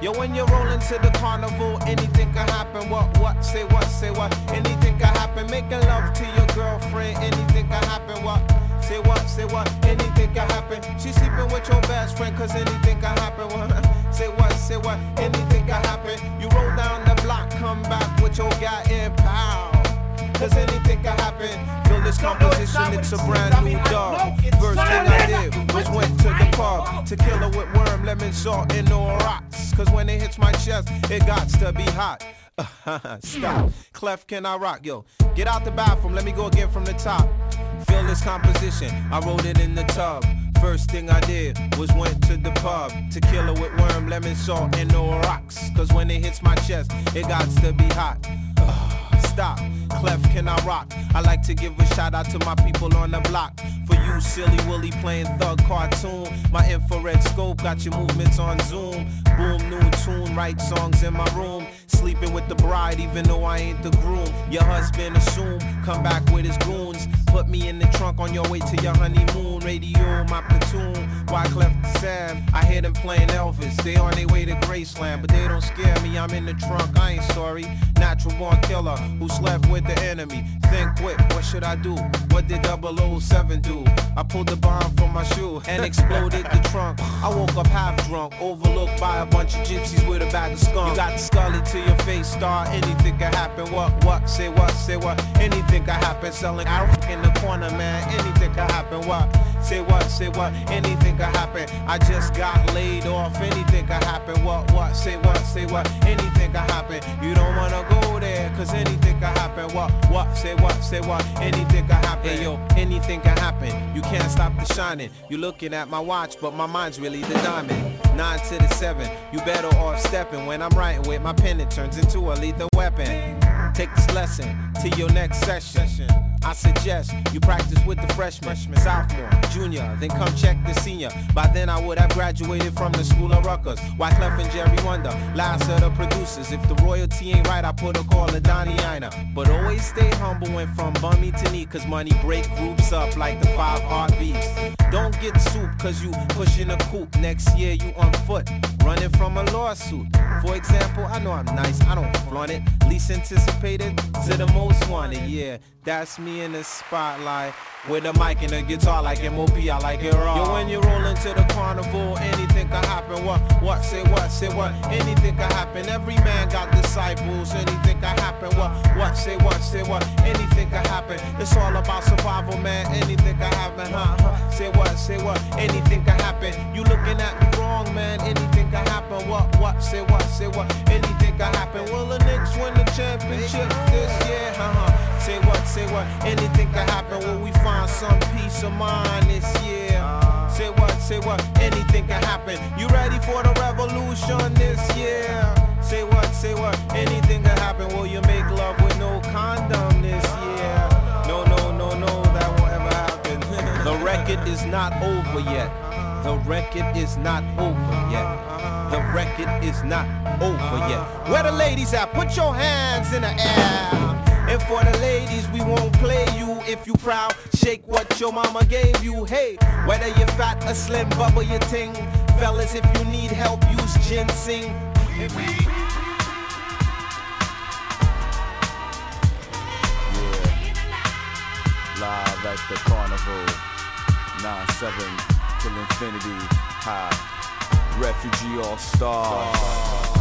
Yo, when you're rolling to the carnival, anything can happen. What, what, say what, say what, anything can happen. Making love to your girlfriend, anything can happen. What, say what, say what, anything can happen. She sleeping with your best friend, cause anything can happen. What, say what, say what, anything can happen. You roll down the block, come back with your guy in power. Cause anything composition, it's a brand new dog. First thing I did was went to the pub. Tequila with worm, lemon, salt, and no rocks. Cause when it hits my chest, it got to be hot. Stop. Clef, can I rock? Yo, get out the bathroom, let me go again from the top. Feel this composition, I wrote it in the tub. First thing I did was went to the pub. Tequila with worm, lemon, salt, and no rocks. Cause when it hits my chest, it got to be hot. Stop. Clef, can I rock? I like to give a shout out to my people on the block. For you, silly Willie playing thug cartoon. My infrared scope got your movements on Zoom. Boom, new tune, write songs in my room. Sleeping with the bride, even though I ain't the groom. Your husband assume, come back with his goons. Put me in the trunk on your way to your honeymoon. Radio, my platoon. Wyclef Sam, I hear them playing Elvis. They on their way to Graceland, but they don't scare me. I'm in the trunk, I ain't sorry. Natural born killer who slept with the enemy. Think quick, what should I do? What did 007 do? I pulled the bomb from my shoe and exploded the trunk. I woke up half drunk, overlooked by a bunch of gypsies with a bag of skunk. You got the scully to your face, star. Anything can happen. What, what, say what, say what. Anything can happen. Selling out in the corner, man. Anything can happen. What, say what, say what. Anything can happen. I just got laid off. Anything can happen. What, what, say what, say what. Anything can happen. You don't cause anything can happen. What, what, say what, say what. Anything can happen. Hey, yo, anything can happen. You can't stop the shining. You looking at my watch, but my mind's really the diamond. Nine to the seven. You better off stepping. When I'm writing with my pen, it turns into a lethal weapon. Take this lesson to your next session. I suggest you practice with the freshman, sophomore, junior, then come check the senior. By then I would have graduated from the school of Rutgers. Wyclef and Jerry Wonda, last of the producers. If the royalty ain't right, I put a call to Donnie Ienner. But always stay humble when from bummy to knee, cause money break groups up like the five heartbeats. Don't get soup cause you pushing a coupe. Next year you on foot, running from a lawsuit. For example, I know I'm nice, I don't flaunt it. Least anticipated to the most wanted, yeah. That's me in the spotlight with a mic and a guitar like MOP. I like it raw. Yo, when you roll into the carnival, anything can happen. What, what, say what, say what? Anything can happen. Every man got disciples. Anything can happen. What, what, say what, say what? Anything can happen. It's all about survival, man. Anything can happen, huh? huh. Say what, say what? Anything can happen. You looking at me wrong, man. Anything can happen. What, what, say what, say what? Championship this year? Uh-huh. Say what, say what? Anything can happen. Will we find some peace of mind this year? Say what, say what? Anything can happen. You ready for the revolution this year? Say what, say what? Anything can happen. Will you make love with no condom this year? No, no, no, no, that won't ever happen. the record is not over yet. The record is not over yet. The record is not over yet. Where the ladies at? Put your hands in the air. And for the ladies, we won't play you if you proud. Shake what your mama gave you. Hey, whether you're fat or slim, bubble your ting. Fellas, if you need help, use ginseng. We Live at the carnival. 9-7 till infinity. High. Refugee all star.